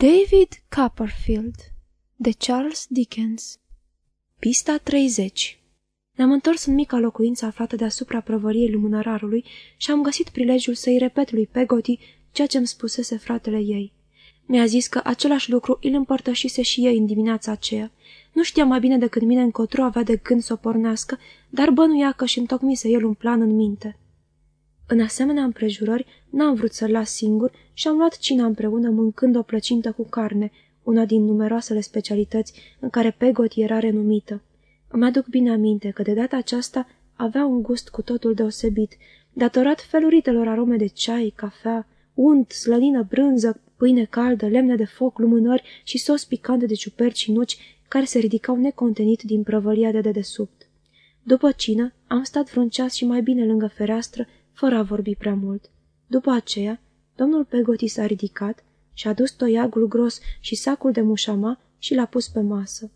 David Copperfield de Charles Dickens Pista 30 Ne-am întors în mica locuință aflată deasupra prăvăriei lumânărarului și am găsit prilejul să-i repet lui Pegoti ceea ce îmi spusese fratele ei. Mi-a zis că același lucru îl împărtășise și ei în dimineața aceea. Nu știa mai bine decât mine încotro avea de gând să o pornească, dar bănuia că și întocmise el un plan în minte. În asemenea împrejurări, n-am vrut să-l las singur și am luat cina împreună mâncând o plăcintă cu carne, una din numeroasele specialități în care Pegot era renumită. Îmi aduc bine aminte că de data aceasta avea un gust cu totul deosebit, datorat feluritelor arome de ceai, cafea, unt, slănină, brânză, pâine caldă, lemne de foc, lumânări și sos picant de ciuperci și nuci care se ridicau necontenit din prăvălia de dedesubt. După cină, am stat vreun ceas și mai bine lângă fereastră, fără a vorbi prea mult. După aceea, domnul Pegoti s-a ridicat și a dus toiagul gros și sacul de mușama și l-a pus pe masă.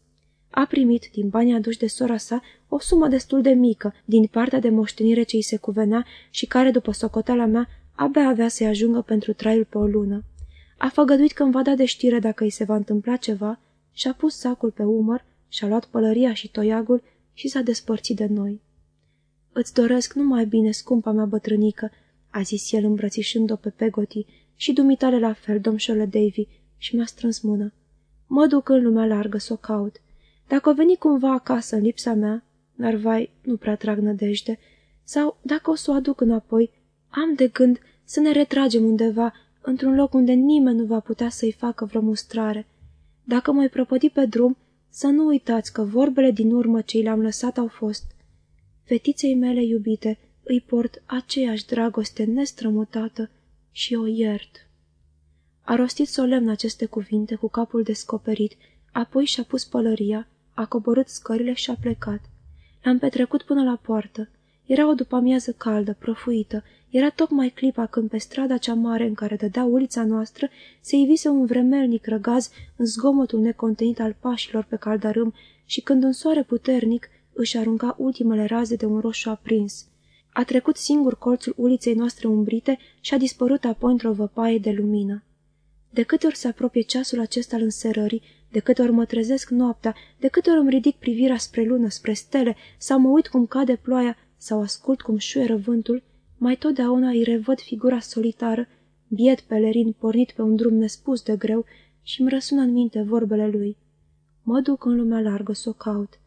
A primit, din banii aduși de sora sa, o sumă destul de mică din partea de moștenire ce îi se cuvenea și care, după socoteala mea, abia avea să-i ajungă pentru traiul pe o lună. A făgăduit că îmi va da de știre dacă îi se va întâmpla ceva și-a pus sacul pe umăr, și-a luat pălăria și toiagul și s-a despărțit de noi. Îți doresc numai bine, scumpa mea bătrânică," a zis el îmbrățișând-o pe Pegoti, și dumitale la fel, domșole Davy, și mi-a strâns mână. Mă duc în lumea largă să o caut. Dacă o veni cumva acasă în lipsa mea, dar vai, nu prea trag nădejde, sau dacă o să o aduc înapoi, am de gând să ne retragem undeva, într-un loc unde nimeni nu va putea să-i facă vreo mustrare. Dacă mă-i prăpădi pe drum, să nu uitați că vorbele din urmă ce le-am lăsat au fost Fetiței mele iubite îi port aceeași dragoste nestrămutată și o iert. A rostit solemn aceste cuvinte cu capul descoperit, apoi și-a pus pălăria, a coborât scările și a plecat. L-am petrecut până la poartă. Era o după-amiază caldă, prăfuită. Era tocmai clipa când pe strada cea mare în care dădea ulița noastră se ivise un vremelnic răgaz în zgomotul necontenit al pașilor pe caldarâm și când un soare puternic își arunca ultimele raze de un roșu aprins. A trecut singur colțul uliței noastre umbrite și a dispărut apoi într-o văpaie de lumină. De câte ori se apropie ceasul acesta al înserării, de câte ori mă trezesc noaptea, de câte ori îmi ridic privirea spre lună, spre stele, sau mă uit cum cade ploaia, sau ascult cum șuieră vântul, mai totdeauna îi revăd figura solitară, biet pelerin pornit pe un drum nespus de greu și îmi răsună în minte vorbele lui. Mă duc în lumea largă să o caut.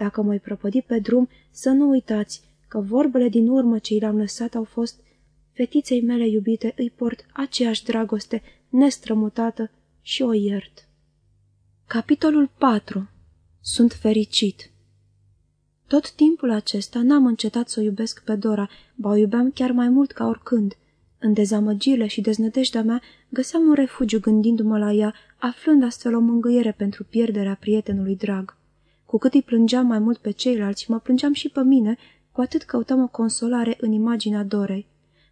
Dacă mă-i prăpădi pe drum, să nu uitați că vorbele din urmă ce i le-am lăsat au fost Fetiței mele iubite îi port aceeași dragoste, nestrămutată și o iert. Capitolul 4 Sunt fericit Tot timpul acesta n-am încetat să o iubesc pe Dora, ba o iubeam chiar mai mult ca oricând. În dezamăgirile și deznădejdea mea găseam un refugiu gândindu-mă la ea, aflând astfel o mângâiere pentru pierderea prietenului drag. Cu cât îi plângeam mai mult pe ceilalți, mă plângeam și pe mine, cu atât căutam o consolare în imaginea Dorei.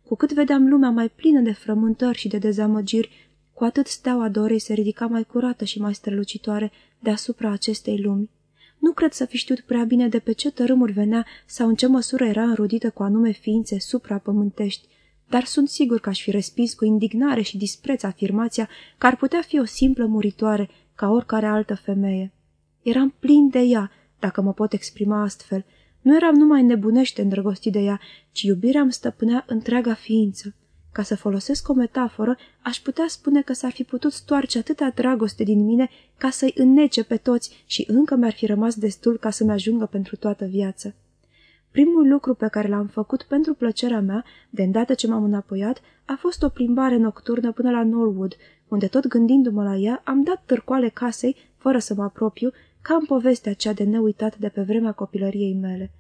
Cu cât vedeam lumea mai plină de frământări și de dezamăgiri, cu atât steaua Dorei se ridica mai curată și mai strălucitoare deasupra acestei lumi. Nu cred să fi știut prea bine de pe ce tărâmuri venea sau în ce măsură era înrudită cu anume ființe suprapământești, dar sunt sigur că aș fi respins cu indignare și dispreț afirmația că ar putea fi o simplă muritoare ca oricare altă femeie. Eram plin de ea, dacă mă pot exprima astfel. Nu eram numai nebunește îndrăgostit de ea, ci iubirea îmi stăpânea întreaga ființă. Ca să folosesc o metaforă, aș putea spune că s-ar fi putut stoarce atâta dragoste din mine ca să-i înnece pe toți și încă mi-ar fi rămas destul ca să-mi ajungă pentru toată viața. Primul lucru pe care l-am făcut pentru plăcerea mea, de îndată ce m-am înapoiat, a fost o plimbare nocturnă până la Norwood, unde tot gândindu-mă la ea, am dat târcoale casei, fără să mă apropiu, ca în povestea aceea de neuitat de pe vremea copilăriei mele.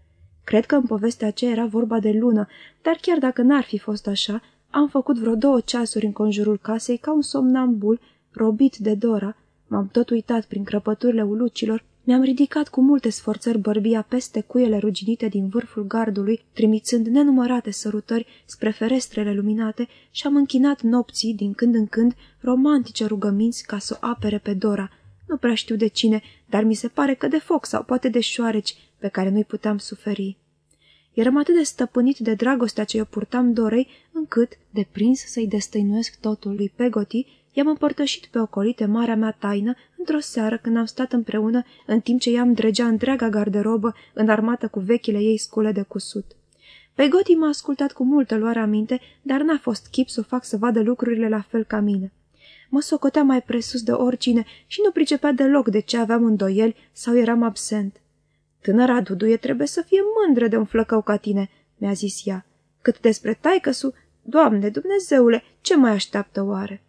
Cred că în povestea aceea era vorba de lună, dar chiar dacă n-ar fi fost așa, am făcut vreo două ceasuri în conjurul casei ca un somnambul, robit de Dora, m-am tot uitat prin crăpăturile ulucilor, mi-am ridicat cu multe sforțări bărbia peste cuiele ruginite din vârful gardului, trimițând nenumărate sărutări spre ferestrele luminate și am închinat nopții, din când în când, romantice rugăminți ca să o apere pe Dora, nu prea știu de cine, dar mi se pare că de foc sau poate de șoareci pe care nu-i puteam suferi. Eram atât de stăpânit de dragostea ce eu purtam Dorei, încât, deprins să-i destăinuiesc totul lui Pegoti, i-am împărtășit pe ocolite marea mea taină într-o seară când am stat împreună în timp ce ea-mi dregea întreaga garderobă înarmată cu vechile ei scule de cusut. Pegoti m-a ascultat cu multă luare aminte, dar n-a fost chip să o fac să vadă lucrurile la fel ca mine. Mă socotea mai presus de oricine și nu pricepea deloc de ce aveam îndoieli sau eram absent. Tânăra Duduie trebuie să fie mândră de un flăcău ca tine, mi-a zis ea. Cât despre taicăsu, Doamne, Dumnezeule, ce mai așteaptă oare?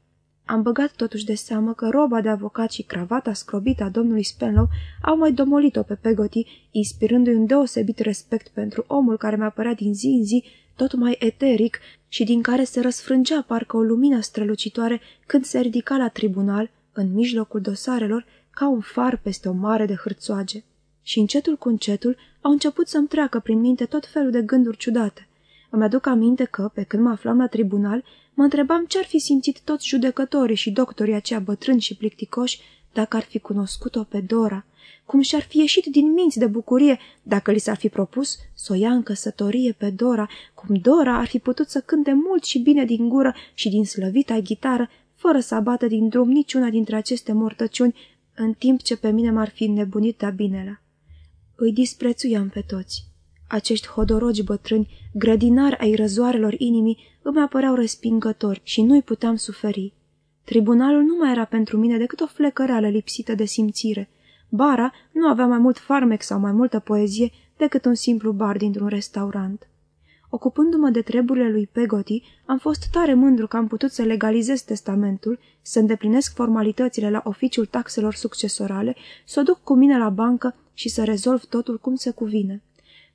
Am băgat totuși de seamă că roba de avocat și cravata scrobită a domnului Spenlow au mai domolit-o pe Pegoti, inspirându-i un deosebit respect pentru omul care mi-a părea din zi în zi tot mai eteric și din care se răsfrângea parcă o lumină strălucitoare când se ridica la tribunal, în mijlocul dosarelor, ca un far peste o mare de hârțoage. Și încetul cu încetul au început să-mi treacă prin minte tot felul de gânduri ciudate. Îmi aduc aminte că, pe când mă aflam la tribunal, mă întrebam ce-ar fi simțit toți judecătorii și doctorii aceia bătrâni și plicticoși dacă ar fi cunoscut-o pe Dora, cum și-ar fi ieșit din minți de bucurie dacă li s-ar fi propus să o ia în căsătorie pe Dora, cum Dora ar fi putut să cânte mult și bine din gură și din slăvita gitară, fără să abată din drum niciuna dintre aceste mortăciuni, în timp ce pe mine m-ar fi nebunit de binelea. Îi disprețuiam pe toți. Acești hodorogi bătrâni, grădinari ai răzoarelor inimii, îmi apăreau respingători și nu-i puteam suferi. Tribunalul nu mai era pentru mine decât o flecăreală lipsită de simțire. Bara nu avea mai mult farmec sau mai multă poezie decât un simplu bar dintr-un restaurant. Ocupându-mă de treburile lui Pegoti, am fost tare mândru că am putut să legalizez testamentul, să îndeplinesc formalitățile la oficiul taxelor succesorale, să o duc cu mine la bancă și să rezolv totul cum se cuvine.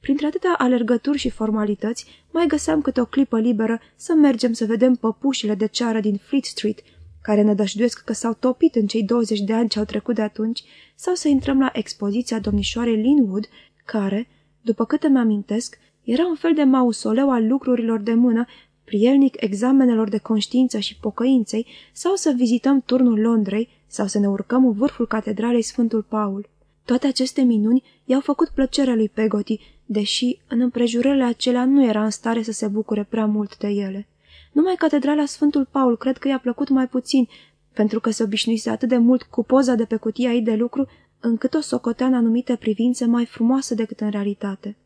Printre atâtea alergături și formalități, mai găseam câte o clipă liberă să mergem să vedem păpușile de ceară din Fleet Street, care ne dășduiesc că s-au topit în cei 20 de ani ce au trecut de atunci, sau să intrăm la expoziția domnișoarei Linwood, care, după câte mi-amintesc, era un fel de mausoleu al lucrurilor de mână, prielnic examenelor de conștiință și pocăinței, sau să vizităm turnul Londrei, sau să ne urcăm în vârful catedralei Sfântul Paul. Toate aceste minuni i-au făcut plăcere lui Pegoti, deși în împrejurările acelea nu era în stare să se bucure prea mult de ele. Numai catedrala Sfântul Paul cred că i-a plăcut mai puțin, pentru că se obișnuise atât de mult cu poza de pe cutia ei de lucru, încât o socotea în anumite privințe mai frumoasă decât în realitate.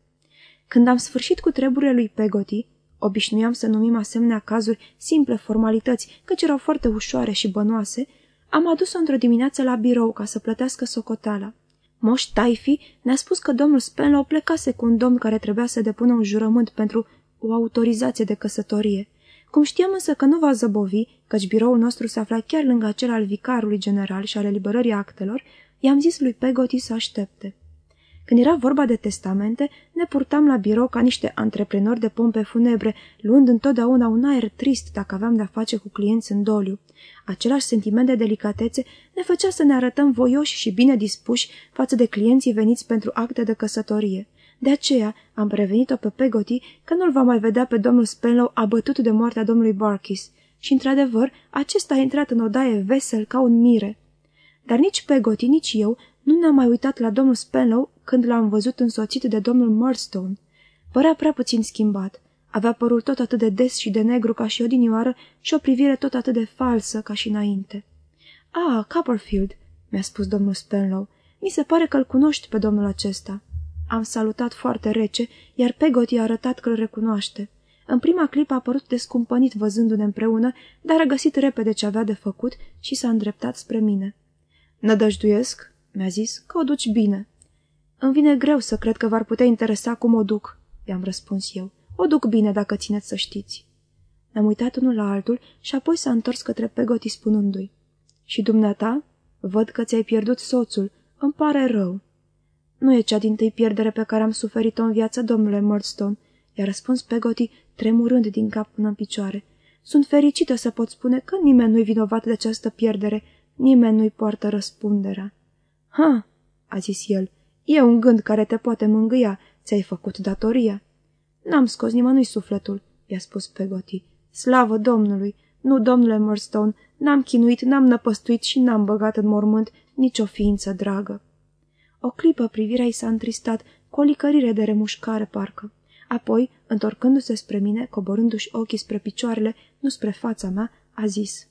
Când am sfârșit cu treburile lui Pegoti, obișnuiam să numim asemenea cazuri simple formalități, căci erau foarte ușoare și bănoase, am adus-o într-o dimineață la birou ca să plătească socoteala. Moș Taifi ne-a spus că domnul Spenlow plecase cu un domn care trebuia să depună un jurământ pentru o autorizație de căsătorie. Cum știam însă că nu va zăbovi, căci biroul nostru se afla chiar lângă acel al vicarului general și al eliberării actelor, i-am zis lui Pegoti să aștepte. Când era vorba de testamente, ne purtam la birou ca niște antreprenori de pompe funebre, luând întotdeauna un aer trist dacă aveam de-a face cu clienți în doliu. Același sentiment de delicatețe ne făcea să ne arătăm voioși și bine dispuși față de clienții veniți pentru acte de căsătorie. De aceea am prevenit-o pe Pegoti că nu-l va mai vedea pe domnul Spenlow abătut de moartea domnului Barkis. Și, într-adevăr, acesta a intrat în odaie vesel ca un mire. Dar nici Pegoti, nici eu nu ne-am mai uitat la domnul Spenlow când l-am văzut însoțit de domnul Murdstone. Părea prea puțin schimbat. Avea părul tot atât de des și de negru ca și odinioară și o privire tot atât de falsă ca și înainte. Ah, Copperfield," mi-a spus domnul Spenlow, mi se pare că-l cunoști pe domnul acesta." Am salutat foarte rece, iar Pegoti a arătat că îl recunoaște. În prima clipă a părut descumpănit văzându-ne împreună, dar a găsit repede ce avea de făcut și s-a îndreptat spre mine. Nădăjduiesc, mi-a zis, că o duci bine. Îmi vine greu să cred că v-ar putea interesa cum o duc, i-am răspuns eu. O duc bine dacă țineți să știți. Ne-am uitat unul la altul și apoi s-a întors către Pegoti spunându-i. Și dumneata? Văd că ți-ai pierdut soțul. Îmi pare rău. Nu e cea din tâi pierdere pe care am suferit-o în viață, domnule Murdstone, i-a răspuns Pegoti, tremurând din cap până în picioare. Sunt fericită să pot spune că nimeni nu-i vinovat de această pierdere, nimeni nu-i poartă răspunderea. Ha, a zis el, e un gând care te poate mângâia, ți-ai făcut datoria. N-am scos nimănui sufletul, i-a spus Pegoti. Slavă Domnului! Nu, domnule Murstone, n-am chinuit, n-am năpăstuit și n-am băgat în mormânt nicio ființă dragă. O clipă privirea i s-a întristat, cu o licărire de remușcare parcă. Apoi, întorcându-se spre mine, coborându-și ochii spre picioarele, nu spre fața mea, a zis.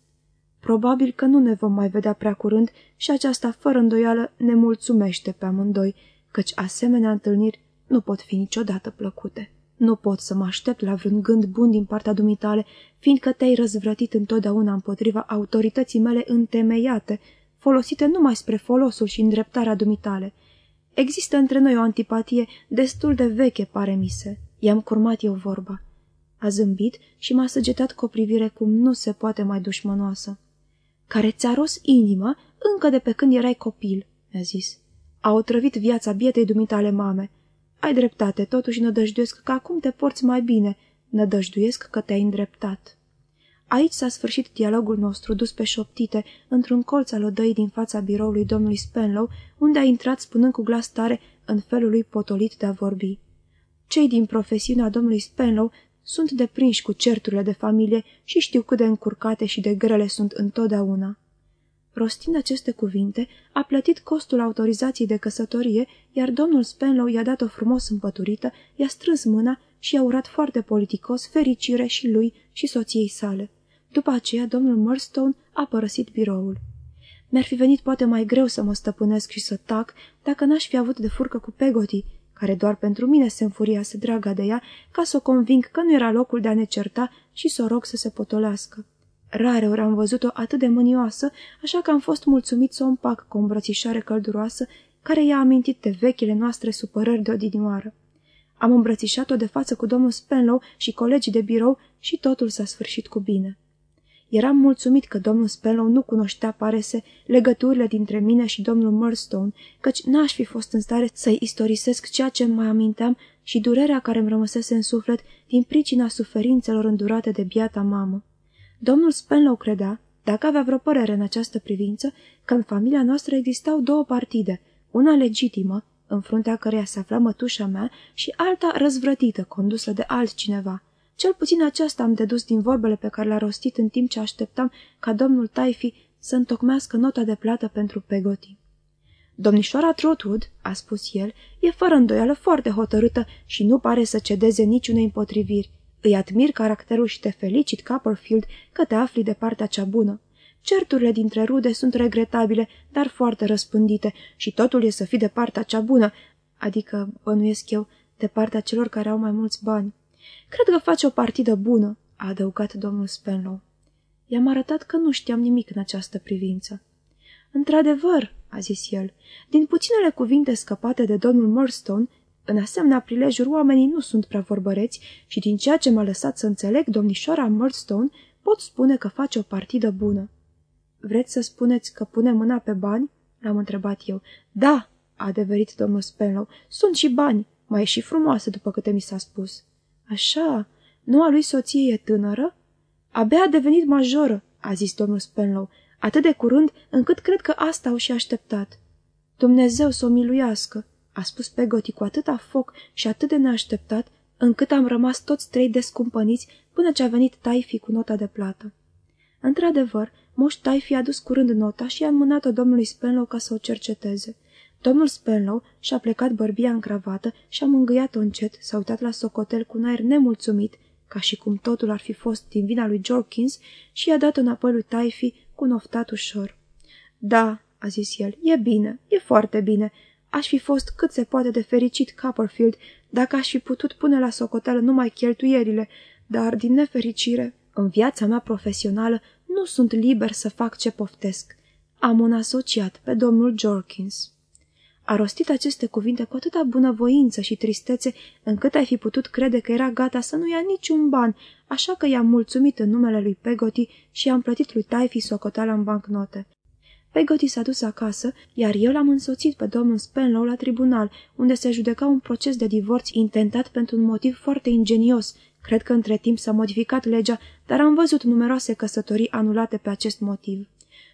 Probabil că nu ne vom mai vedea prea curând și aceasta fără îndoială ne mulțumește pe amândoi, căci asemenea întâlniri nu pot fi niciodată plăcute. Nu pot să mă aștept la vreun gând bun din partea dumitale, fiindcă te-ai răzvrătit întotdeauna împotriva autorității mele întemeiate, folosite numai spre folosul și îndreptarea dumitale. Există între noi o antipatie destul de veche, pare mi se. I-am curmat eu vorba. A zâmbit și m-a săgetat cu o privire cum nu se poate mai dușmănoasă. Care ți-a ros inima încă de pe când erai copil, mi-a zis. A otrăvit viața bietei dumitale mame. Ai dreptate, totuși nădăjduiesc că acum te porți mai bine. Nădăjduiesc că te-ai îndreptat. Aici s-a sfârșit dialogul nostru dus pe șoptite într-un colț al odăii din fața biroului domnului Spenlow, unde a intrat spunând cu glas tare în felul lui potolit de a vorbi. Cei din profesiunea domnului Spenlow sunt deprinși cu certurile de familie și știu cât de încurcate și de grele sunt întotdeauna. Rostind aceste cuvinte, a plătit costul autorizației de căsătorie, iar domnul Spenlow i-a dat-o frumos împăturită, i-a strâns mâna și i-a urat foarte politicos fericire și lui și soției sale. După aceea, domnul Murstone a părăsit biroul. Mi-ar fi venit poate mai greu să mă stăpânesc și să tac dacă n-aș fi avut de furcă cu Pegoti, care doar pentru mine se înfuriase draga de ea, ca să o conving că nu era locul de a ne certa și să o rog să se potolească. Rare ori am văzut-o atât de mânioasă, așa că am fost mulțumit să o împac cu o îmbrățișare călduroasă, care i-a amintit de vechile noastre supărări de odinioară. Am îmbrățișat-o de față cu domnul Spenlow și colegii de birou și totul s-a sfârșit cu bine. Eram mulțumit că domnul Spenlow nu cunoștea, parese, legăturile dintre mine și domnul Murstone, căci n-aș fi fost în stare să-i istorisesc ceea ce mai aminteam și durerea care îmi rămăsese în suflet din pricina suferințelor îndurate de biata mamă. Domnul Spenlow credea, dacă avea vreo părere în această privință, că în familia noastră existau două partide, una legitimă, în fruntea căreia se afla mătușa mea, și alta răzvrătită, condusă de altcineva. Cel puțin aceasta am dedus din vorbele pe care le-a rostit în timp ce așteptam ca domnul Taifi să întocmească nota de plată pentru Pegoti. Domnișoara Trotwood, a spus el, e fără îndoială foarte hotărâtă și nu pare să cedeze niciunei împotriviri. Îi admir caracterul și te felicit, Copperfield, că te afli de partea cea bună. Certurile dintre rude sunt regretabile, dar foarte răspândite și totul e să fii de partea cea bună, adică, bănuiesc eu, de partea celor care au mai mulți bani. Cred că face o partidă bună, a adăugat domnul Spenlow. I-am arătat că nu știam nimic în această privință. Într-adevăr, a zis el, din puținele cuvinte scăpate de domnul Murstone, în asemenea prilejuri oamenii nu sunt prea vorbăreți și din ceea ce m-a lăsat să înțeleg domnișoara Murdstone, pot spune că face o partidă bună. Vreți să spuneți că pune mâna pe bani? L-am întrebat eu. Da, a adeverit domnul Spenlow, sunt și bani, mai e și frumoasă după câte mi s-a spus. Așa, noua lui soție e tânără? Abia a devenit majoră, a zis domnul Spenlow, atât de curând încât cred că asta au și așteptat. Dumnezeu să o miluiască, a spus Pegoti cu atâta foc și atât de neașteptat, încât am rămas toți trei descumpăniți până ce a venit Taifi cu nota de plată. Într-adevăr, moș Taifi a dus curând nota și a înmânat-o domnului Spenlow ca să o cerceteze. Domnul Spenlow și-a plecat bărbia în cravată și a mângâiat-o încet, s-a uitat la socotel cu un aer nemulțumit, ca și cum totul ar fi fost din vina lui Jorkins, și i-a dat înapoi lui Taifi cu un oftat ușor. Da, a zis el, e bine, e foarte bine. Aș fi fost cât se poate de fericit Copperfield dacă aș fi putut pune la socoteală numai cheltuierile, dar, din nefericire, în viața mea profesională nu sunt liber să fac ce poftesc. Am un asociat pe domnul Jorkins. A rostit aceste cuvinte cu atâta bunăvoință și tristețe, încât ai fi putut crede că era gata să nu ia niciun ban, așa că i-am mulțumit în numele lui Pegoti și i-am plătit lui Taifi socoteala în bancnote. Pegoti s-a dus acasă, iar eu l-am însoțit pe domnul Spenlow la tribunal, unde se judeca un proces de divorț intentat pentru un motiv foarte ingenios. Cred că între timp s-a modificat legea, dar am văzut numeroase căsătorii anulate pe acest motiv.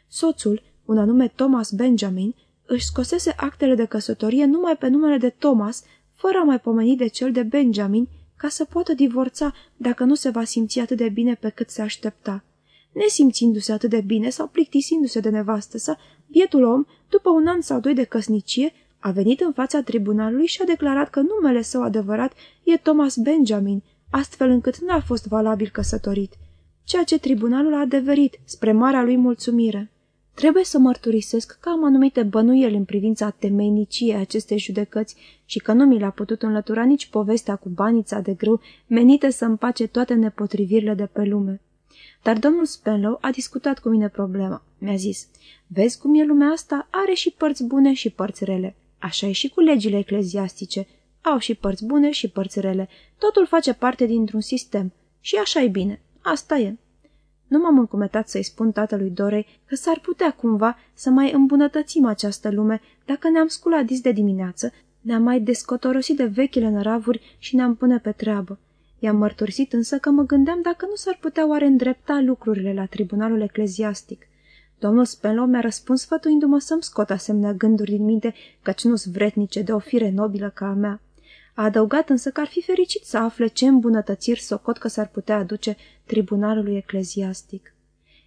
Soțul, un anume Thomas Benjamin, își scosese actele de căsătorie numai pe numele de Thomas, fără a mai pomeni de cel de Benjamin, ca să poată divorța dacă nu se va simți atât de bine pe cât se aștepta. Nesimțindu-se atât de bine sau plictisindu-se de nevastă sa, bietul om, după un an sau doi de căsnicie, a venit în fața tribunalului și a declarat că numele său adevărat e Thomas Benjamin, astfel încât n-a fost valabil căsătorit. ceea ce tribunalul a adeverit, spre marea lui mulțumire. Trebuie să mărturisesc că am anumite bănuieli în privința temeiniciei acestei judecăți și că nu mi l-a putut înlătura nici povestea cu banița de grâu menite să împace toate nepotrivirile de pe lume. Dar domnul Spenlow a discutat cu mine problema. Mi-a zis, vezi cum e lumea asta? Are și părți bune și părți rele. Așa e și cu legile ecleziastice. Au și părți bune și părți rele. Totul face parte dintr-un sistem. Și așa e bine. Asta e. Nu m-am încumetat să-i spun tatălui Dorei că s-ar putea cumva să mai îmbunătățim această lume dacă ne-am sculat dis de dimineață, ne-am mai descotorosit de vechile năravuri și ne-am pune pe treabă. I-am mărturisit însă că mă gândeam dacă nu s-ar putea oare îndrepta lucrurile la tribunalul ecleziastic. Domnul Spenlow mi-a răspuns sfătuindu-mă să-mi scot asemenea gânduri din minte, căci nu-s vretnice de o fire nobilă ca a mea. A adăugat însă că ar fi fericit să afle ce îmbunătățiri socot că s-ar putea aduce tribunalului ecleziastic.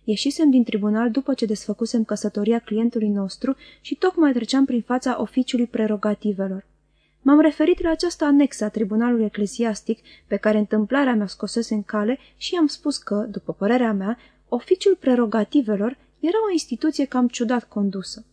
Ieșisem din tribunal după ce desfăcusem căsătoria clientului nostru și tocmai treceam prin fața oficiului prerogativelor. M-am referit la această anexă a tribunalului ecleziastic pe care întâmplarea mea scosese în cale și am spus că, după părerea mea, oficiul prerogativelor era o instituție cam ciudat condusă.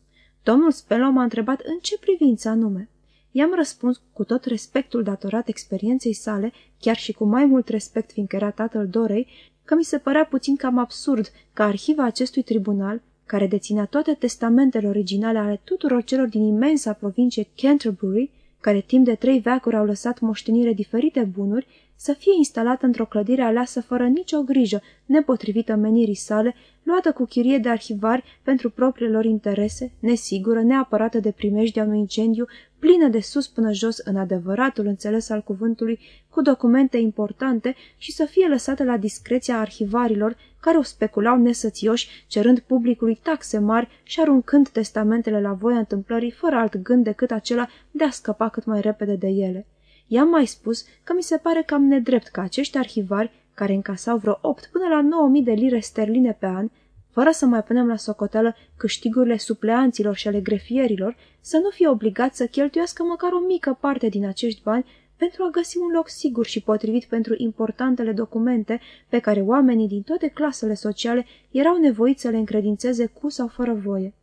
Domnul Spelo m-a întrebat în ce privință anume. I-am răspuns cu tot respectul datorat experienței sale, chiar și cu mai mult respect fiindcă era tatăl Dorei, că mi se părea puțin cam absurd ca arhiva acestui tribunal, care deținea toate testamentele originale ale tuturor celor din imensa provincie Canterbury, care timp de trei veacuri au lăsat moștenire diferite bunuri, să fie instalată într-o clădire aleasă fără nicio grijă, nepotrivită menirii sale, luată cu chirie de arhivari pentru propriile lor interese, nesigură, neapărată de primejdea unui incendiu, plină de sus până jos în adevăratul înțeles al cuvântului, cu documente importante și să fie lăsată la discreția arhivarilor care o speculau nesățioși, cerând publicului taxe mari și aruncând testamentele la voia întâmplării fără alt gând decât acela de a scăpa cât mai repede de ele. I-am mai spus că mi se pare cam nedrept ca acești arhivari, care încasau vreo 8 până la 9000 de lire sterline pe an, fără să mai punem la socoteală câștigurile supleanților și ale grefierilor, să nu fie obligați să cheltuiască măcar o mică parte din acești bani pentru a găsi un loc sigur și potrivit pentru importantele documente pe care oamenii din toate clasele sociale erau nevoiți să le încredințeze cu sau fără voie.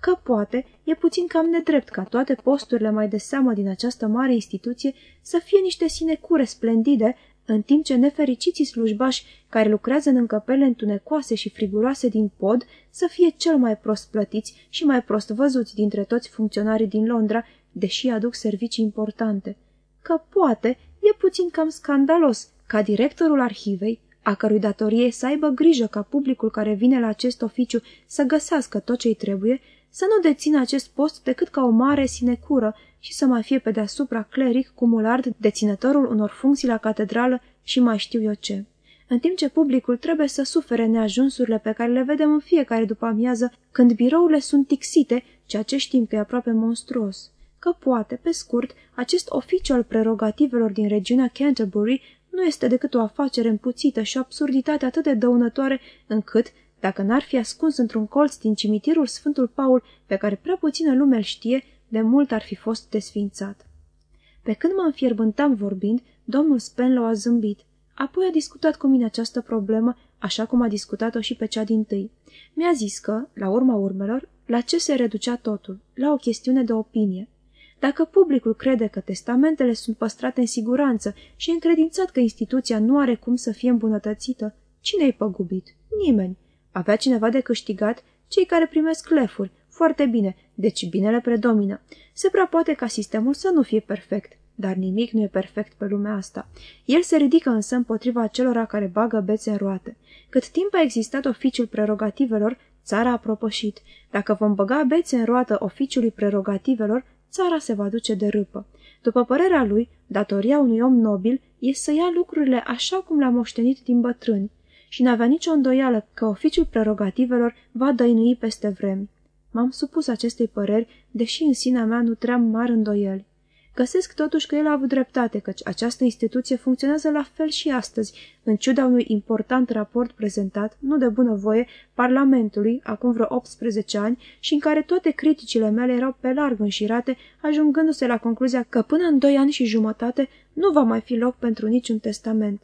Că poate, e puțin cam nedrept ca toate posturile mai de seamă din această mare instituție să fie niște sinecure splendide în timp ce nefericiții slujbași care lucrează în încăpele întunecoase și friguroase din pod să fie cel mai prost plătiți și mai prost văzuți dintre toți funcționarii din Londra, deși aduc servicii importante. Că poate, e puțin cam scandalos ca directorul arhivei, a cărui datorie să aibă grijă ca publicul care vine la acest oficiu să găsească tot ce-i trebuie, să nu dețină acest post decât ca o mare sinecură și să mai fie pe deasupra cleric cu mulard deținătorul unor funcții la catedrală și mai știu eu ce. În timp ce publicul trebuie să sufere neajunsurile pe care le vedem în fiecare după amiază, când birourile sunt tixite, ceea ce știm că e aproape monstruos. Că poate, pe scurt, acest oficiu al prerogativelor din regiunea Canterbury nu este decât o afacere împuțită și o absurditate atât de dăunătoare încât, dacă n-ar fi ascuns într-un colț din cimitirul Sfântul Paul, pe care prea puțină lume îl știe, de mult ar fi fost desfințat. Pe când mă înfierbântam vorbind, domnul Spenlow a zâmbit. Apoi a discutat cu mine această problemă, așa cum a discutat-o și pe cea din tâi. Mi-a zis că, la urma urmelor, la ce se reducea totul? La o chestiune de opinie. Dacă publicul crede că testamentele sunt păstrate în siguranță și e încredințat că instituția nu are cum să fie îmbunătățită, cine-i păgubit? Nimeni. Avea cineva de câștigat? Cei care primesc lefuri. Foarte bine, deci binele predomină. Se prea poate ca sistemul să nu fie perfect, dar nimic nu e perfect pe lumea asta. El se ridică însă împotriva acelora care bagă bețe în roate. Cât timp a existat oficiul prerogativelor, țara a propășit. Dacă vom băga bețe în roată oficiului prerogativelor, țara se va duce de râpă. După părerea lui, datoria unui om nobil e să ia lucrurile așa cum le-a moștenit din bătrâni și n-avea nicio îndoială că oficiul prerogativelor va dăinui peste vremi. M-am supus acestei păreri, deși în sinea mea nu tream mari îndoieli. Găsesc totuși că el a avut dreptate, căci această instituție funcționează la fel și astăzi, în ciuda unui important raport prezentat, nu de bunăvoie, Parlamentului, acum vreo 18 ani, și în care toate criticile mele erau pe larg înșirate, ajungându-se la concluzia că până în doi ani și jumătate nu va mai fi loc pentru niciun testament.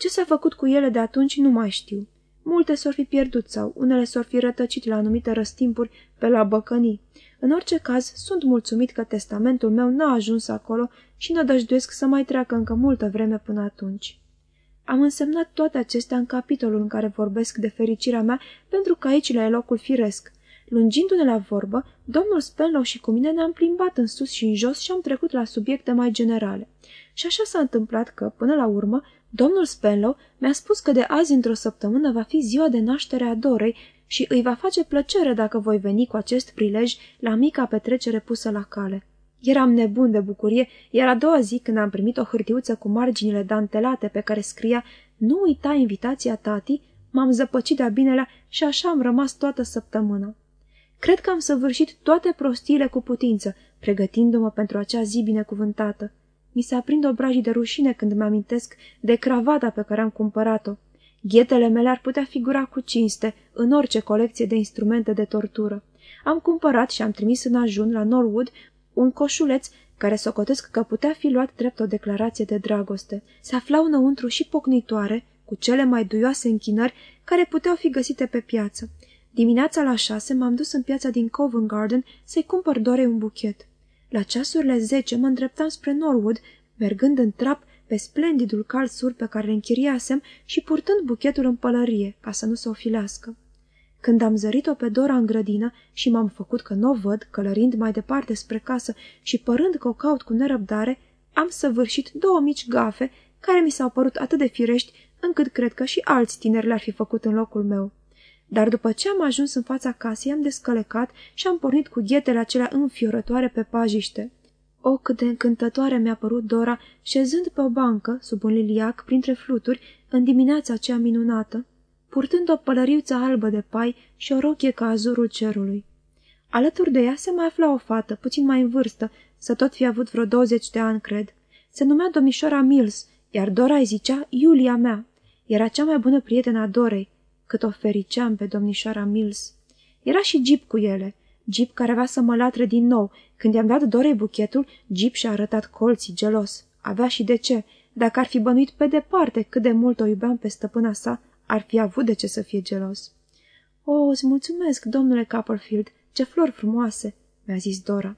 Ce s-a făcut cu ele de atunci nu mai știu. Multe s-or fi pierdut sau unele s-or fi rătăcit la anumite răstimpuri pe la băcănii. În orice caz, sunt mulțumit că testamentul meu n-a ajuns acolo și nădăjduiesc să mai treacă încă multă vreme până atunci. Am însemnat toate acestea în capitolul în care vorbesc de fericirea mea, pentru că aici le e locul firesc. Lungindu-ne la vorbă, domnul Spenlow și cu mine ne-am plimbat în sus și în jos și am trecut la subiecte mai generale. Și așa s-a întâmplat că, până la urmă, domnul Spenlow mi-a spus că de azi într-o săptămână va fi ziua de naștere a Dorei și îi va face plăcere dacă voi veni cu acest prilej la mica petrecere pusă la cale. Eram nebun de bucurie, iar a doua zi, când am primit o hârtiuță cu marginile dantelate pe care scria Nu uita invitația tati, m-am zăpăcit de-a binelea și așa am rămas toată săptămâna. Cred că am săvârșit toate prostiile cu putință, pregătindu-mă pentru acea zi binecuvântată. Mi se aprind obrajii de rușine când mă amintesc de cravata pe care am cumpărat-o. Ghetele mele ar putea figura cu cinste în orice colecție de instrumente de tortură. Am cumpărat și am trimis în ajun la Norwood un coșuleț care socotesc că putea fi luat drept o declarație de dragoste. Se aflau înăuntru și pocnitoare, cu cele mai duioase închinări care puteau fi găsite pe piață. Dimineața la șase m-am dus în piața din Covent Garden să-i cumpăr Dorei un buchet. La ceasurile zece mă îndreptam spre Norwood, mergând în trap pe splendidul cal sur pe care îl închiriasem și purtând buchetul în pălărie, ca să nu se ofilească. Când am zărit-o pe Dora în grădină și m-am făcut că nu o văd, călărind mai departe spre casă și părând că o caut cu nerăbdare, am săvârșit două mici gafe care mi s-au părut atât de firești încât cred că și alți tineri le-ar fi făcut în locul meu. Dar după ce am ajuns în fața casei, am descălecat și am pornit cu ghetele acelea înfiorătoare pe pajiște. O, cât de încântătoare mi-a părut Dora, șezând pe o bancă, sub un liliac, printre fluturi, în dimineața aceea minunată, purtând o pălăriuță albă de pai și o rochie ca azurul cerului. Alături de ea se mai afla o fată, puțin mai în vârstă, să tot fi avut vreo 20 de ani, cred. Se numea domnișoara Mills, iar Dora îi zicea Iulia mea. Era cea mai bună prietenă a Dorei, cât o fericeam pe domnișoara Mills. Era și Jeep cu ele, Jeep care avea să mă latre din nou. Când i-am dat Dorei buchetul, Jeep și-a arătat colții gelos. Avea și de ce. Dacă ar fi bănuit pe departe cât de mult o iubeam pe stăpâna sa, ar fi avut de ce să fie gelos. O, îți mulțumesc, domnule Copperfield, ce flori frumoase!" mi-a zis Dora.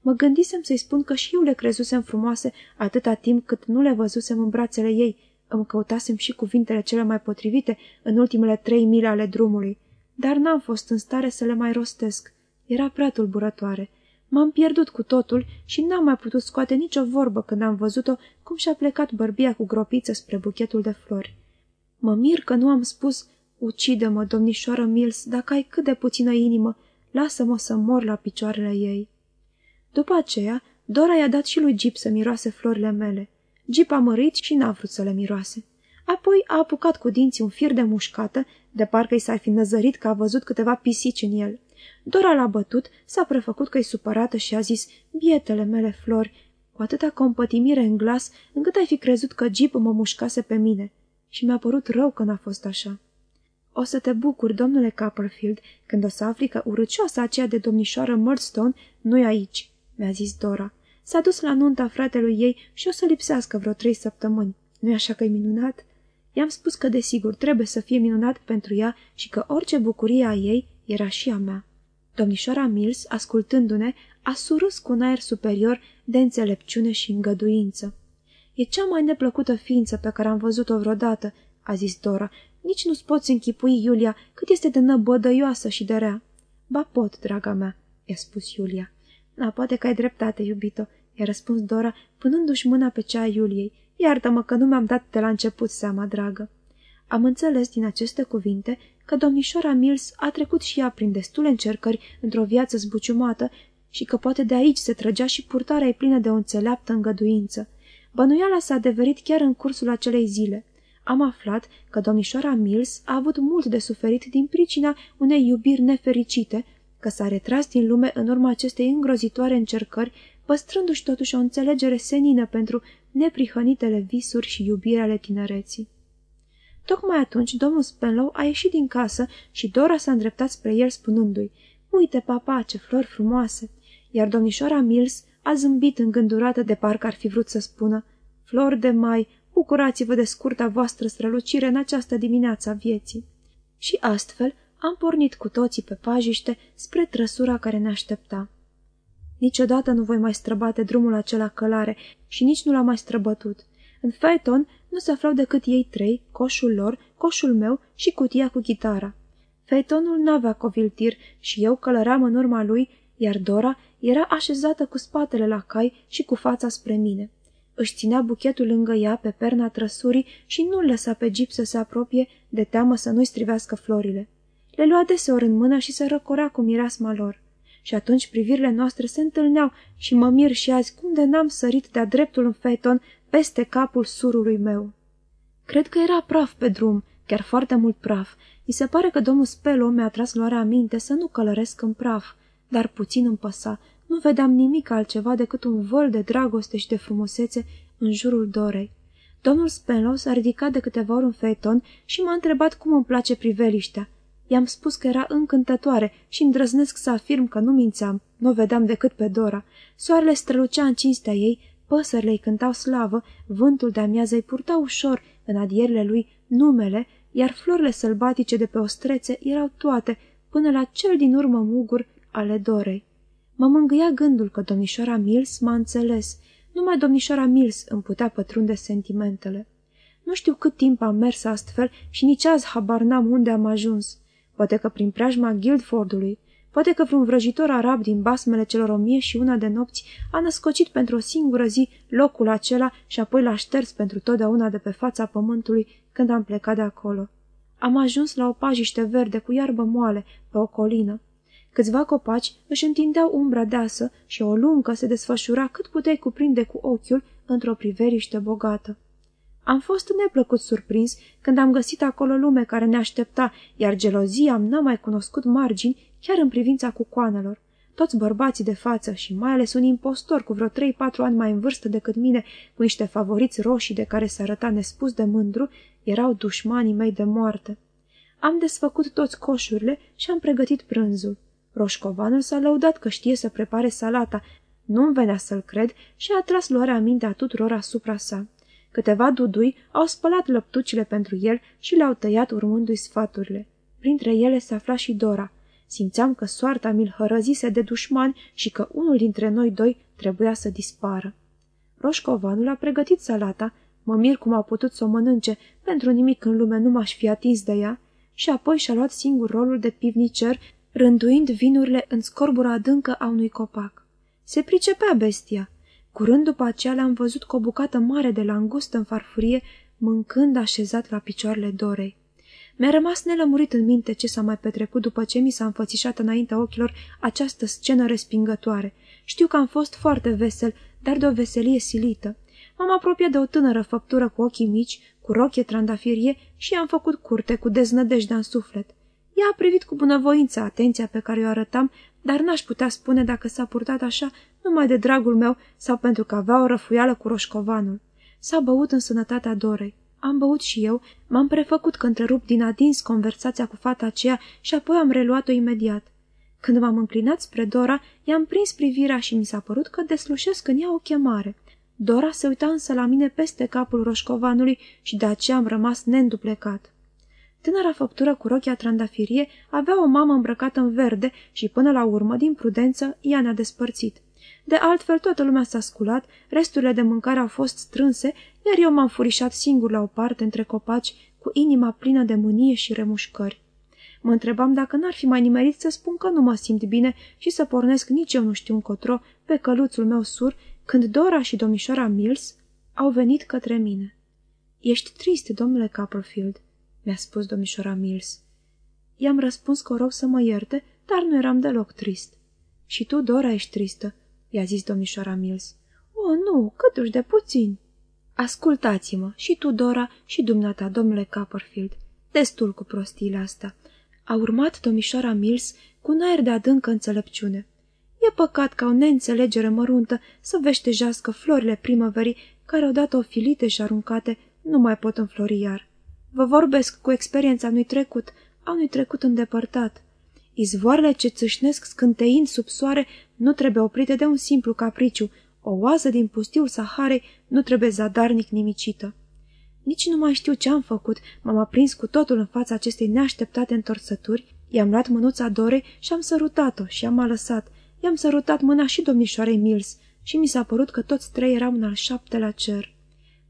Mă gândisem să-i spun că și eu le crezusem frumoase atâta timp cât nu le văzusem în brațele ei. Îmi căutasem și cuvintele cele mai potrivite în ultimele trei mile ale drumului, dar n-am fost în stare să le mai rostesc. Era prea tulburătoare. M-am pierdut cu totul și n-am mai putut scoate nicio vorbă când am văzut-o cum și-a plecat bărbia cu gropiță spre buchetul de flori. Mă mir că nu am spus, ucide-mă, domnișoară Mills, dacă ai cât de puțină inimă, lasă-mă să mor la picioarele ei. După aceea, Dora i-a dat și lui Jeep să miroase florile mele. Jeep a mărit și n-a vrut să le miroase. Apoi a apucat cu dinții un fir de mușcată, de parcă i s-ar fi năzărit că a văzut câteva pisici în el. Dora l-a bătut, s-a prefăcut că e supărată și a zis, bietele mele flori, cu atâta compătimire în glas, încât ai fi crezut că Jeep mă mușcase pe mine și mi-a părut rău că n-a fost așa. O să te bucuri, domnule Copperfield, când o să afli că urăcioasa aceea de domnișoară Murdstone nu-i aici, mi-a zis Dora. S-a dus la nunta fratelui ei și o să lipsească vreo trei săptămâni. nu-i așa că e minunat? I-am spus că, desigur, trebuie să fie minunat pentru ea și că orice bucurie a ei era și a mea. Domnișoara Mills, ascultându-ne, a surus cu un aer superior de înțelepciune și îngăduință. E cea mai neplăcută ființă pe care am văzut-o vreodată," a zis Dora. Nici nu-ți poți închipui, Iulia, cât este de năbădăioasă și de rea." Ba pot, draga mea," i-a spus Iulia. Da, poate că ai dreptate, iubito," i-a răspuns Dora, punându-și mâna pe cea a Iuliei. Iartă-mă că nu mi-am dat de la început seama, dragă." Am înțeles din aceste cuvinte că domnișoara Mills a trecut și ea prin destule încercări într-o viață zbuciumată și că poate de aici se trăgea și purtarea ei plină de o înțeleaptă îngăduință. Bănuiala s-a adeverit chiar în cursul acelei zile. Am aflat că domnișoara Mills a avut mult de suferit din pricina unei iubiri nefericite, că s-a retras din lume în urma acestei îngrozitoare încercări, păstrându-și totuși o înțelegere senină pentru neprihănitele visuri și iubire ale tinereții. Tocmai atunci domnul Spenlow a ieșit din casă și Dora s-a îndreptat spre el spunându-i, Uite, papa, ce flori frumoase!" Iar domnișoara Mills a zâmbit îngândurată de parcă ar fi vrut să spună, Flori de mai, bucurați-vă de scurta voastră strălucire în această dimineață a vieții. Și astfel am pornit cu toții pe pajiște spre trăsura care ne aștepta. Niciodată nu voi mai străbate drumul acela călare și nici nu l-am mai străbătut. În Phaeton nu se aflau decât ei trei, coșul lor, coșul meu și cutia cu chitara. Phaetonul n-avea coviltir și eu călăream în urma lui, iar Dora era așezată cu spatele la cai și cu fața spre mine. Își ținea buchetul lângă ea pe perna trăsurii și nu lăsa pe Jeep să se apropie de teamă să nu-i strivească florile. Le lua deseori în mână și se răcorea cu mireasma lor. Și atunci privirile noastre se întâlneau și mă mir și azi cum de n-am sărit de-a dreptul în feton peste capul surului meu. Cred că era praf pe drum, chiar foarte mult praf. Mi se pare că domnul Spelo mi-a tras luarea minte să nu călăresc în praf, dar puțin îmi păsa. Nu vedeam nimic altceva decât un vol de dragoste și de frumusețe în jurul dorei. Domnul Spenlow s-a ridicat de câteva ori în feton și m-a întrebat cum îmi place priveliștea. I-am spus că era încântătoare și îndrăznesc să afirm că nu mințeam, nu o vedeam decât pe Dora. Soarele strălucea în cinstea ei, păsările îi cântau slavă, vântul de amiază îi purta ușor în adierile lui numele, iar florile sălbatice de pe ostrețe erau toate, până la cel din urmă mugur ale Dorei. Mă mângâia gândul că domnișoara Mills m-a înțeles. Numai domnișoara Mills îmi putea pătrunde sentimentele. Nu știu cât timp am mers astfel și nici azi habar n-am unde am ajuns. Poate că prin preajma Guildfordului, poate că vreun vrăjitor arab din basmele celor o mie și una de nopți a născocit pentru o singură zi locul acela și apoi l-a șters pentru totdeauna de pe fața pământului când am plecat de acolo. Am ajuns la o pajiște verde cu iarbă moale pe o colină. Câțiva copaci își întindeau umbra deasă și o luncă se desfășura cât puteai cuprinde cu ochiul într-o priveriște bogată. Am fost neplăcut surprins când am găsit acolo lume care ne aștepta, iar gelozia n-a mai cunoscut margini chiar în privința cucoanelor. Toți bărbații de față și mai ales un impostor cu vreo trei-patru ani mai în vârstă decât mine, cu niște favoriți roșii de care se arăta nespus de mândru, erau dușmanii mei de moarte. Am desfăcut toți coșurile și am pregătit prânzul. Roșcovanul s-a lăudat că știe să prepare salata, nu-mi venea să-l cred și a tras luarea mintea tuturor asupra sa. Câteva dudui au spălat lăptucile pentru el și le-au tăiat urmându-i sfaturile. Printre ele se afla și Dora. Simțeam că soarta mi-l hărăzise de dușmani și că unul dintre noi doi trebuia să dispară. Roșcovanul a pregătit salata, mă mir cum a putut să o mănânce, pentru nimic în lume nu m-aș fi atins de ea, și apoi și-a luat singur rolul de pivnicer, rânduind vinurile în scorbura adâncă a unui copac. Se pricepea bestia. Curând după aceea l-am văzut cu o bucată mare de langustă în farfurie, mâncând așezat la picioarele Dorei. Mi-a rămas nelămurit în minte ce s-a mai petrecut după ce mi s-a înfățișat înaintea ochilor această scenă respingătoare. Știu că am fost foarte vesel, dar de o veselie silită. M-am apropiat de o tânără făptură cu ochii mici, cu rochie trandafirie și am făcut curte cu deznădejdea în suflet. Ea a privit cu bunăvoință atenția pe care o arătam, dar n-aș putea spune dacă s-a purtat așa numai de dragul meu sau pentru că avea o răfuială cu roșcovanul. S-a băut în sănătatea Dorei. Am băut și eu, m-am prefăcut că întrerup din adins conversația cu fata aceea și apoi am reluat-o imediat. Când m-am înclinat spre Dora, i-am prins privirea și mi s-a părut că deslușesc în ea o chemare. Dora se uita însă la mine peste capul roșcovanului și de aceea am rămas neînduplecat. Tânăra făptură cu rochia trandafirie avea o mamă îmbrăcată în verde și până la urmă, din prudență, ea ne-a despărțit. De altfel, toată lumea s-a sculat, resturile de mâncare au fost strânse, iar eu m-am furișat singur la o parte între copaci, cu inima plină de mânie și remușcări. Mă întrebam dacă n-ar fi mai nimerit să spun că nu mă simt bine și să pornesc nici eu nu știu încotro pe căluțul meu sur, când Dora și domnișoara Mills au venit către mine. Ești trist, domnule Copperfield," mi-a spus domnișoara Mills. I-am răspuns că o rog să mă ierte, dar nu eram deloc trist. Și tu, Dora, ești tristă," i-a zis domnișoara Mills. O, nu, câtuși de puțin." Ascultați-mă, și tu, Dora, și dumneata, domnule Copperfield. Destul cu prostiile astea. A urmat domnișoara Mills cu un aer de adâncă înțelepciune. E păcat ca o neînțelegere măruntă să veștejească florile primăverii care odată ofilite și aruncate nu mai pot înflori iar. Vă vorbesc cu experiența unui trecut, a unui trecut îndepărtat. Izvoarele ce țâșnesc scânteind sub soare nu trebuie oprite de un simplu capriciu, o oază din pustiul Saharei nu trebuie zadarnic nimicită. Nici nu mai știu ce am făcut, m-am aprins cu totul în fața acestei neașteptate întorsături, i-am luat mânuța Dorei și am sărutat-o și am lăsat. I-am sărutat mâna și domnișoarei Mills și mi s-a părut că toți trei erau în al șaptelea cer.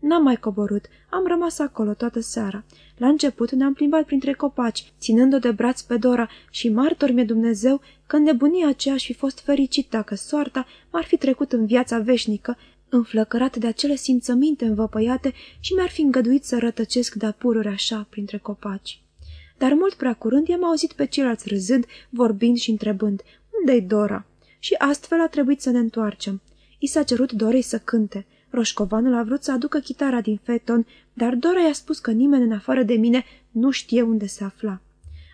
N-am mai coborât, am rămas acolo toată seara. La început ne-am plimbat printre copaci, ținând-o de braț pe Dora și martor mi Dumnezeu că în nebunia aceea aș fi fost fericit dacă soarta m-ar fi trecut în viața veșnică, înflăcărat de acele simțăminte învăpăiate și mi-ar fi îngăduit să rătăcesc de pururi așa printre copaci. Dar mult prea curând i-am auzit pe ceilalți râzând, vorbind și întrebând, unde-i Dora? Și astfel a trebuit să ne întoarcem. I s-a cerut Dorei să cânte. Roșcovanul a vrut să aducă chitara din feton, dar Dora i-a spus că nimeni în afară de mine nu știe unde se afla.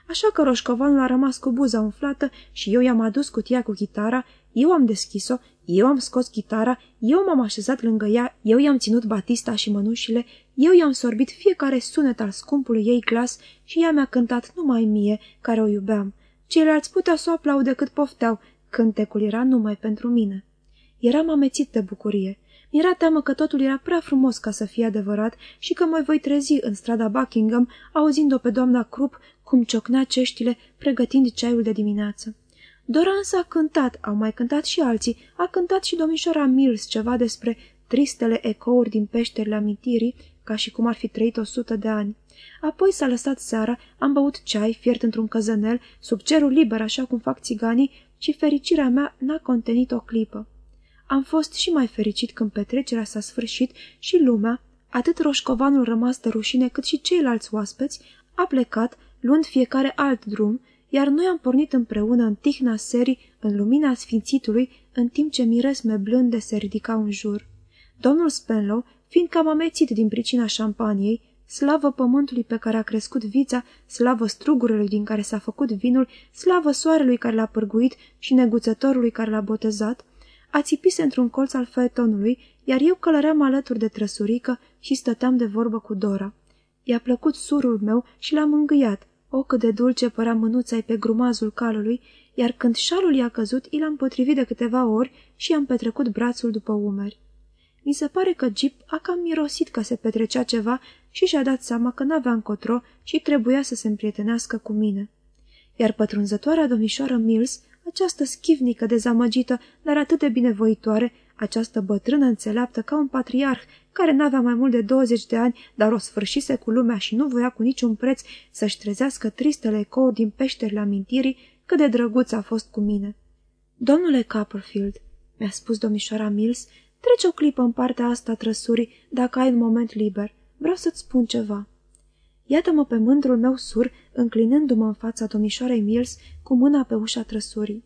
Așa că roșcovanul a rămas cu buza umflată și eu i-am adus cutia cu chitara, eu am deschis-o, eu am scos chitara, eu m-am așezat lângă ea, eu i-am ținut batista și mănușile, eu i-am sorbit fiecare sunet al scumpului ei glas și ea mi-a cântat numai mie, care o iubeam. Ceilalți puteau să o aplaude cât pofteau, cântecul era numai pentru mine. Eram amețit de bucurie. Mi-era teamă că totul era prea frumos ca să fie adevărat și că mă voi trezi în strada Buckingham, auzind-o pe doamna Krupp cum ciocnea ceștile, pregătind ceaiul de dimineață. Dora însă a cântat, au mai cântat și alții, a cântat și domnișoara Mills ceva despre tristele ecouri din peșterile amintirii, ca și cum ar fi trăit o sută de ani. Apoi s-a lăsat seara, am băut ceai fiert într-un căzănel, sub cerul liber așa cum fac țiganii, și fericirea mea n-a contenit o clipă. Am fost și mai fericit când petrecerea s-a sfârșit și lumea, atât roșcovanul rămas de rușine cât și ceilalți oaspeți, a plecat, luând fiecare alt drum, iar noi am pornit împreună în tihna serii, în lumina sfințitului, în timp ce miresme blânde se ridicau în jur. Domnul Spenlow, fiindcă am amețit din pricina șampaniei, slavă pământului pe care a crescut vița, slavă strugurului din care s-a făcut vinul, slavă soarelui care l-a pârguit și neguțătorului care l-a botezat, a țipis într-un colț al faetonului, iar eu călăream alături de trăsurică și stăteam de vorbă cu Dora. I-a plăcut surul meu și l-am îngâiat. O, cât de dulce părea mânuța pe grumazul calului, iar când șalul i-a căzut, i l-am potrivit de câteva ori și i-am petrecut brațul după umeri. Mi se pare că Jeep a cam mirosit că se petrecea ceva și și-a dat seama că n-avea încotro și trebuia să se împrietenească cu mine. Iar pătrunzătoarea domnișoară Mills această schivnică dezamăgită, dar atât de binevoitoare, această bătrână înțeleaptă ca un patriarh, care n-avea mai mult de 20 de ani, dar o sfârșise cu lumea și nu voia cu niciun preț să-și trezească tristele ecouri din peșterile amintirii, cât de drăguț a fost cu mine. Domnule Copperfield, mi-a spus domnișoara Mills, trece o clipă în partea asta trăsurii, dacă ai un moment liber. Vreau să-ți spun ceva. Iată-mă pe mândrul meu sur, înclinându-mă în fața domnișoarei Mills, cu mâna pe ușa trăsurii.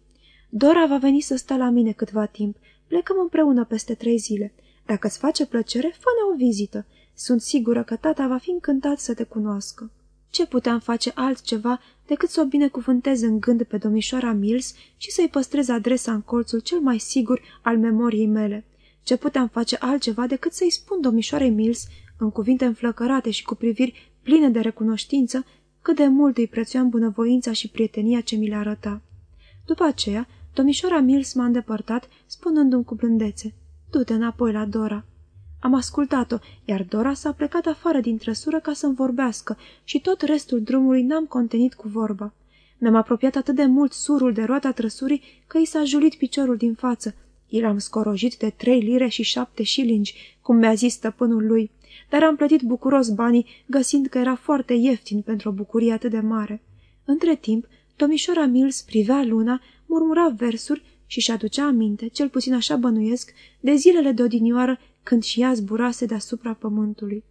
Dora va veni să stea la mine câtva timp. Plecăm împreună peste trei zile. Dacă îți face plăcere, fă-ne o vizită. Sunt sigură că tata va fi încântat să te cunoască. Ce puteam face altceva decât să o binecuvântez în gând pe domnișoara Mills și să-i păstrez adresa în colțul cel mai sigur al memoriei mele? Ce puteam face altceva decât să-i spun domnișoarei Mills, în cuvinte înflăcărate și cu priviri pline de recunoștință, cât de mult îi prețuiam bunăvoința și prietenia ce mi le arăta. După aceea, domnișoara Mills m-a îndepărtat, spunându-mi cu blândețe, Du-te înapoi la Dora." Am ascultat-o, iar Dora s-a plecat afară din trăsură ca să-mi vorbească și tot restul drumului n-am contenit cu vorba. Mi-am apropiat atât de mult surul de roata trăsurii că i s-a julit piciorul din față. El am scorojit de trei lire și șapte șilingi, cum mi-a zis stăpânul lui dar am plătit bucuros banii, găsind că era foarte ieftin pentru o bucurie atât de mare. Între timp, domnișoara Mills privea luna, murmura versuri și și aducea aminte, cel puțin așa bănuiesc, de zilele de odinioară când și ea zburase deasupra pământului.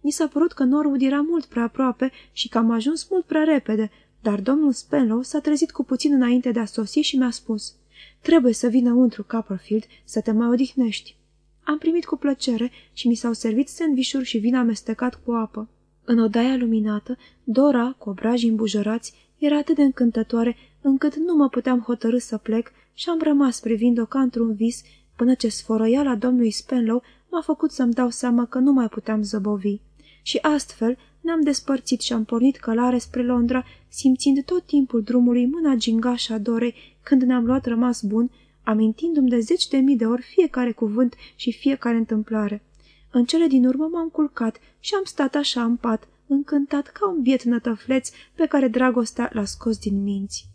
Mi s-a părut că Norwood era mult prea aproape și că am ajuns mult prea repede, dar domnul Spenlow s-a trezit cu puțin înainte de a sosi și mi-a spus Trebuie să vină untru Copperfield să te mai odihnești. Am primit cu plăcere și mi s-au servit sandvișuri și vin amestecat cu apă. În odaia luminată, Dora, cu obrajii îmbujărați, era atât de încântătoare încât nu mă puteam hotărâ să plec și am rămas privind-o ca într-un vis până ce la domnului Spenlow m-a făcut să-mi dau seama că nu mai puteam zăbovi. Și astfel ne-am despărțit și am pornit călare spre Londra, simțind tot timpul drumului mâna gingașa Dorei când ne-am luat rămas bun amintindu-mi de zeci de mii de ori fiecare cuvânt și fiecare întâmplare. În cele din urmă m-am culcat și am stat așa în pat, încântat ca un biet nătăfleț pe care dragostea l-a scos din minți.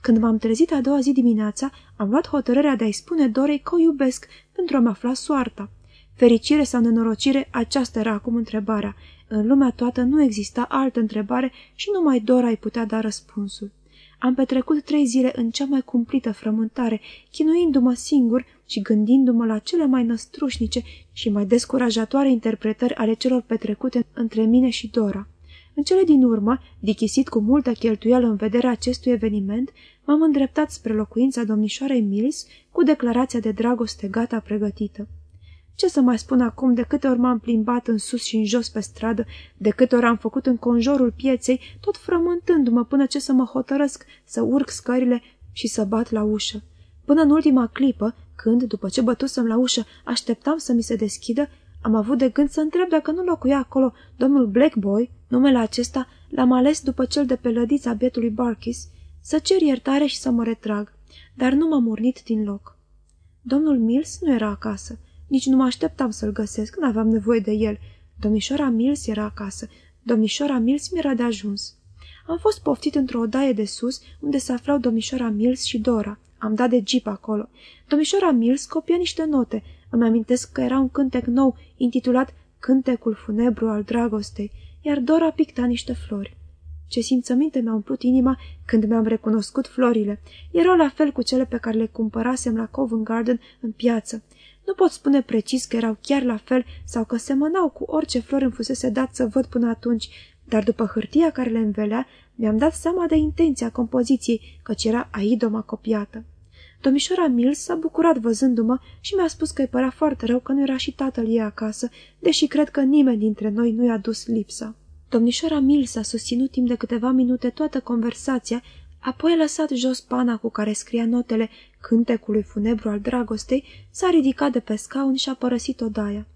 Când m-am trezit a doua zi dimineața, am luat hotărârea de a-i spune Dorei că o iubesc pentru a-mi afla soarta. Fericire sau nenorocire, aceasta era acum întrebarea. În lumea toată nu exista altă întrebare și numai Dora îi putea da răspunsul. Am petrecut trei zile în cea mai cumplită frământare, chinuindu-mă singur și gândindu-mă la cele mai năstrușnice și mai descurajatoare interpretări ale celor petrecute între mine și Dora. În cele din urmă, dichisit cu multă cheltuială în vederea acestui eveniment, m-am îndreptat spre locuința domnișoarei Mills cu declarația de dragoste gata pregătită. Ce să mai spun acum de câte ori m-am plimbat în sus și în jos pe stradă, de câte ori am făcut în conjorul pieței, tot frământându-mă până ce să mă hotărăsc să urc scările și să bat la ușă. Până în ultima clipă, când, după ce bătusem la ușă, așteptam să mi se deschidă, am avut de gând să întreb dacă nu locuia acolo domnul Blackboy, numele acesta l-am ales după cel de pe lădița bietului Barkis, să cer iertare și să mă retrag, dar nu m-am urnit din loc. Domnul Mills nu era acasă. Nici nu mă așteptam să-l găsesc, n-aveam nevoie de el. Domnișoara Mills era acasă. Domnișoara Mills mi-era de ajuns. Am fost poftit într-o odaie de sus, unde se aflau domnișoara Mills și Dora. Am dat de jeep acolo. Domnișoara Mills copia niște note. Îmi amintesc că era un cântec nou, intitulat Cântecul funebru al dragostei, iar Dora picta niște flori. Ce simțăminte mi-a umplut inima când mi-am recunoscut florile. Erau la fel cu cele pe care le cumpărasem la Covent Garden în piață. Nu pot spune precis că erau chiar la fel sau că semănau cu orice flori îmi fusese dat să văd până atunci, dar după hârtia care le învelea, mi-am dat seama de intenția compoziției, căci era aidoma copiată. Domnișoara Mills s-a bucurat văzându-mă și mi-a spus că îi părea foarte rău că nu era și tatăl ei acasă, deși cred că nimeni dintre noi nu i-a dus lipsa. Domnișoara Mills a susținut timp de câteva minute toată conversația, apoi a lăsat jos pana cu care scria notele cântecului funebru al dragostei, s-a ridicat de pe scaun și a părăsit odaia.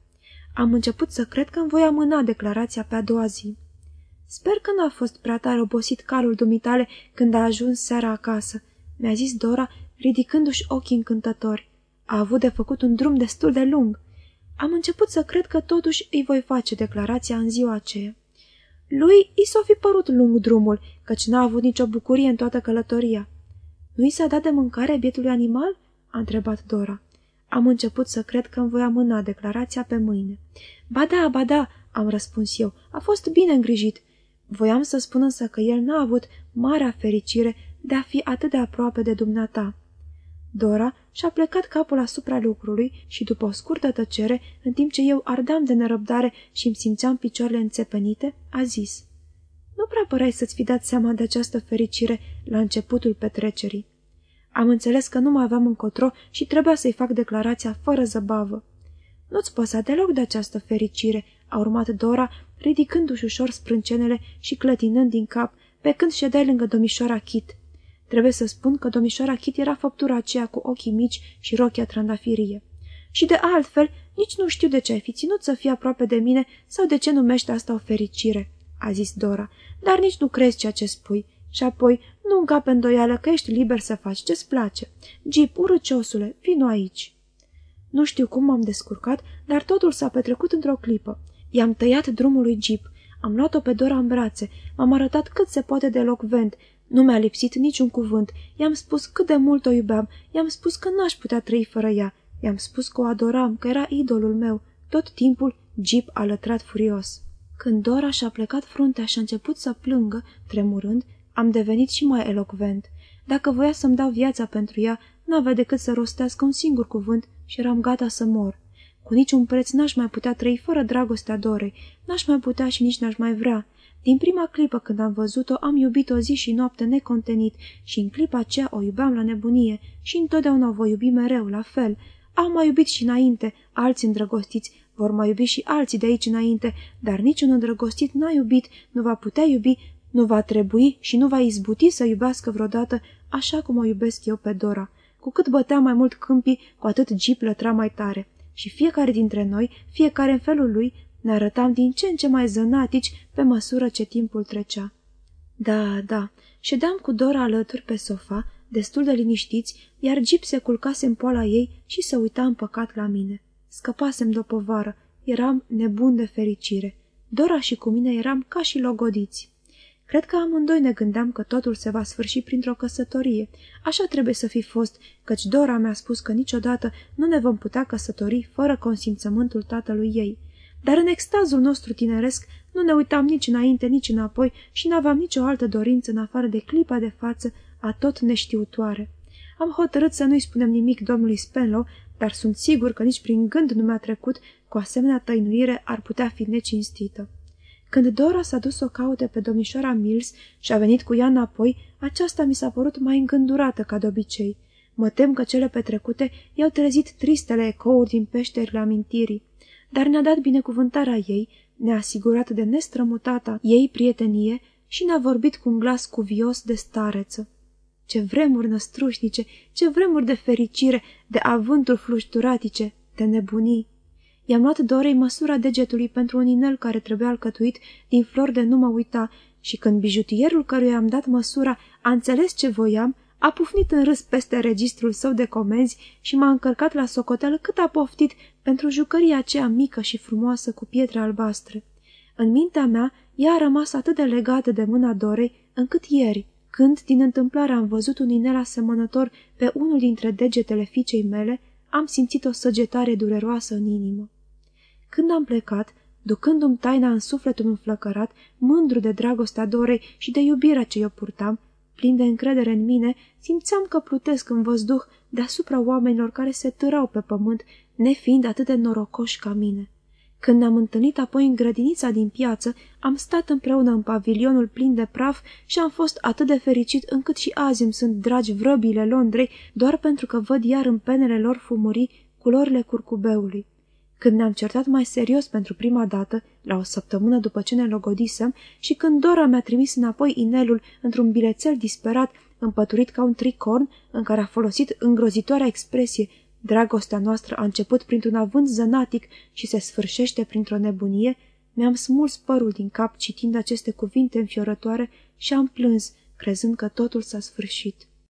Am început să cred că îmi voi amâna declarația pe a doua zi. Sper că n-a fost prea tare obosit calul dumitale când a ajuns seara acasă, mi-a zis Dora, ridicându-și ochii încântători. A avut de făcut un drum destul de lung. Am început să cred că totuși îi voi face declarația în ziua aceea. Lui i s-o fi părut lung drumul, căci n-a avut nicio bucurie în toată călătoria. Nu i s-a dat de mâncare bietului animal?" a întrebat Dora. Am început să cred că îmi voi amâna declarația pe mâine. Ba da, ba da, am răspuns eu, a fost bine îngrijit. Voiam să spun însă că el n-a avut marea fericire de a fi atât de aproape de dumneata. Dora și-a plecat capul asupra lucrului și după o scurtă tăcere, în timp ce eu ardam de nerăbdare și îmi simțeam picioarele înțepenite, a zis Nu prea păreai să-ți fi dat seama de această fericire la începutul petrecerii. Am înțeles că nu mai aveam încotro și trebuia să-i fac declarația fără zăbavă. Nu-ți păsa deloc de această fericire, a urmat Dora, ridicându-și ușor sprâncenele și clătinând din cap, pe când ședeai lângă domnișoara Kit. Trebuie să spun că domnișoara Kit era făptura aceea cu ochii mici și rochia trandafirie. Și de altfel, nici nu știu de ce ai fi ținut să fii aproape de mine sau de ce numești asta o fericire, a zis Dora, dar nici nu crezi ceea ce spui. Și apoi, nu încape îndoială că ești liber să faci ce-ți place. Jeep, urăciosule, vino aici. Nu știu cum m-am descurcat, dar totul s-a petrecut într-o clipă. I-am tăiat drumul lui Jeep. Am luat-o pe Dora în brațe, m-am arătat cât se poate de locvent, nu mi-a lipsit niciun cuvânt. I-am spus cât de mult o iubeam. I-am spus că n-aș putea trăi fără ea. I-am spus că o adoram, că era idolul meu. Tot timpul Jeep a lătrat furios. Când Dora și-a plecat fruntea și a început să plângă, tremurând, am devenit și mai elocvent. Dacă voia să-mi dau viața pentru ea, n-avea decât să rostească un singur cuvânt și eram gata să mor. Cu niciun preț n-aș mai putea trăi fără dragostea Dorei, n-aș mai putea și nici n-aș mai vrea. Din prima clipă când am văzut-o, am iubit o zi și noapte necontenit și în clipa aceea o iubeam la nebunie și întotdeauna o voi iubi mereu, la fel. Am mai iubit și înainte, alții îndrăgostiți, vor mai iubi și alții de aici înainte, dar niciun îndrăgostit n-a iubit, nu va putea iubi, nu va trebui și nu va izbuti să iubească vreodată așa cum o iubesc eu pe Dora. Cu cât bătea mai mult câmpii, cu atât Jeep lătra mai tare. Și fiecare dintre noi, fiecare în felul lui, ne arătam din ce în ce mai zănatici pe măsură ce timpul trecea. Da, da, ședeam cu Dora alături pe sofa, destul de liniștiți, iar Gip se culcase în poala ei și se uita împăcat la mine. Scăpasem de o povară, eram nebun de fericire. Dora și cu mine eram ca și logodiți. Cred că amândoi ne gândeam că totul se va sfârși printr-o căsătorie. Așa trebuie să fi fost, căci Dora mi-a spus că niciodată nu ne vom putea căsători fără consimțământul tatălui ei. Dar în extazul nostru tineresc nu ne uitam nici înainte, nici înapoi și n-aveam nicio altă dorință în afară de clipa de față a tot neștiutoare. Am hotărât să nu-i spunem nimic domnului Spenlow, dar sunt sigur că nici prin gând nu mi-a trecut cu asemenea tăinuire ar putea fi necinstită. Când Dora s-a dus să o caute pe domnișoara Mills și a venit cu ea înapoi, aceasta mi s-a părut mai îngândurată ca de obicei. Mă tem că cele petrecute i-au trezit tristele ecouri din peșterile amintirii, dar ne-a dat binecuvântarea ei, ne-a asigurat de nestrămutata ei prietenie și ne-a vorbit cu un glas cuvios de stareță. Ce vremuri năstrușnice, ce vremuri de fericire, de avânturi flușturatice, de nebunii! I-am luat Dorei măsura degetului pentru un inel care trebuia alcătuit din flori de nu mă uita și când bijutierul căruia am dat măsura a înțeles ce voiam, a pufnit în râs peste registrul său de comenzi și m-a încărcat la socoteală cât a poftit pentru jucăria aceea mică și frumoasă cu pietre albastre. În mintea mea, ea a rămas atât de legată de mâna Dorei, încât ieri, când din întâmplare am văzut un inel asemănător pe unul dintre degetele fiicei mele, am simțit o săgetare dureroasă în inimă. Când am plecat, ducându-mi taina în sufletul înflăcărat, mândru de dragostea Dorei și de iubirea ce eu purtam, plin de încredere în mine, simțeam că plutesc în văzduh deasupra oamenilor care se târau pe pământ, nefiind atât de norocoși ca mine. Când ne-am întâlnit apoi în grădinița din piață, am stat împreună în pavilionul plin de praf și am fost atât de fericit încât și azi îmi sunt dragi vrăbile Londrei doar pentru că văd iar în penele lor fumurii culorile curcubeului. Când ne-am certat mai serios pentru prima dată, la o săptămână după ce ne logodisem, și când Dora mi-a trimis înapoi inelul într-un bilețel disperat, împăturit ca un tricorn, în care a folosit îngrozitoarea expresie Dragostea noastră a început printr-un avânt zănatic și se sfârșește printr-o nebunie, mi-am smuls părul din cap citind aceste cuvinte înfiorătoare și am plâns, crezând că totul s-a sfârșit.